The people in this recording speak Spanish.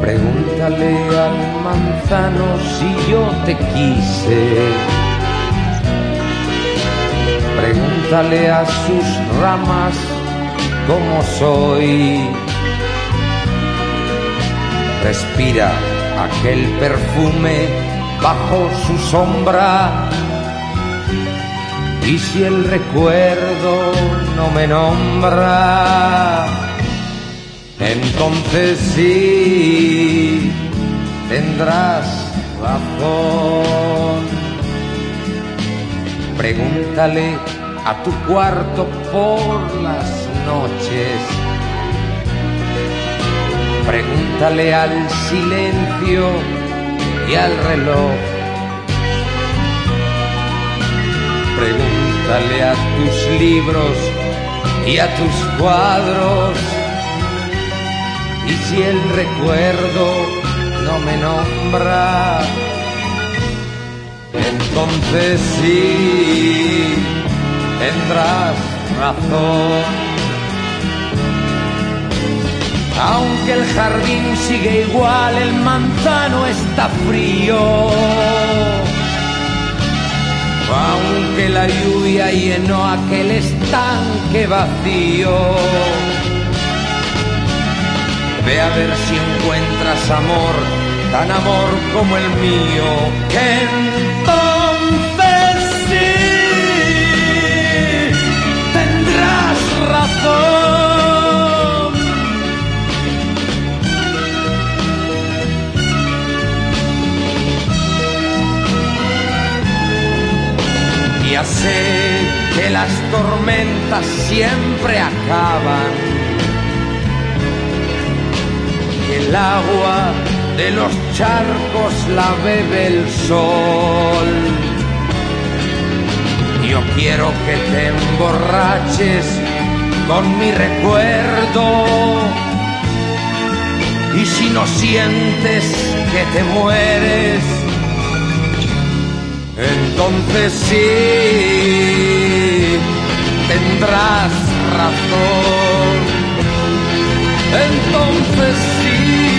Pregúntale al manzano si yo te quise. Pregúntale a sus ramas cómo soy. Respira aquel perfume bajo su sombra y si el recuerdo no me nombra, entonces sí tendrás razón. Pregúntale a tu cuarto por las noches. Pregúntale al silencio y al reloj. Pregúntale a tus libros y a tus cuadros. Y si el recuerdo no me nombra, entonces sí tendrás razón. Aunque el jardín sigue igual, el manzano está frío. Aunque la lluvia llenó aquel estanque vacío. Ve a ver si encuentras amor, tan amor como el mío, que Sé que las tormentas siempre acaban. Y el agua de los charcos la bebe el sol. Yo quiero que te emborraches con mi recuerdo. Y si no sientes que te mueres, entonces sí tendrás razón. Entonces sí